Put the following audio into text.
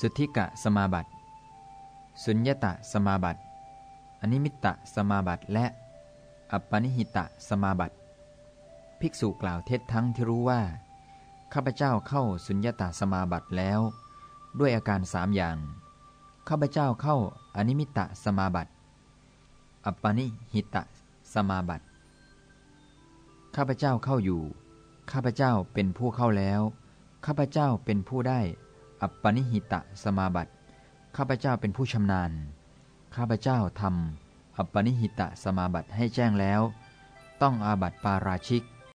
สุทธิกะสมาบัติ สุญญตะสมาบัติ อนิมิตตสมาบัติและ อัปปนิหิตะสมาบัติ ภิกษุกล่าวเท็จทั้งที่รู้ว่า ข้าพเจ้าเข้าสุญญตาสมาบัติแล้ว ด้วยอาการสามอย่าง ข้าพเจ้าเข้าอนิมิตตสมาบัติ อัปปนิหิตะสมาบัติ ข้าพเจ้าเข้าอยู่ ข้าพเจ้าเป็นผู้เข้าแล้ว ข้าพเจ้าเป็นผู้ได้ อัปปนิหิตะสมาบัติ ข้าพเจ้าเป็นผู้ชำนาญ ข้าพเจ้าทำอัปปนิหิตะสมาบัติให้แจ้งแล้ว ต้องอาบัติปาราชิก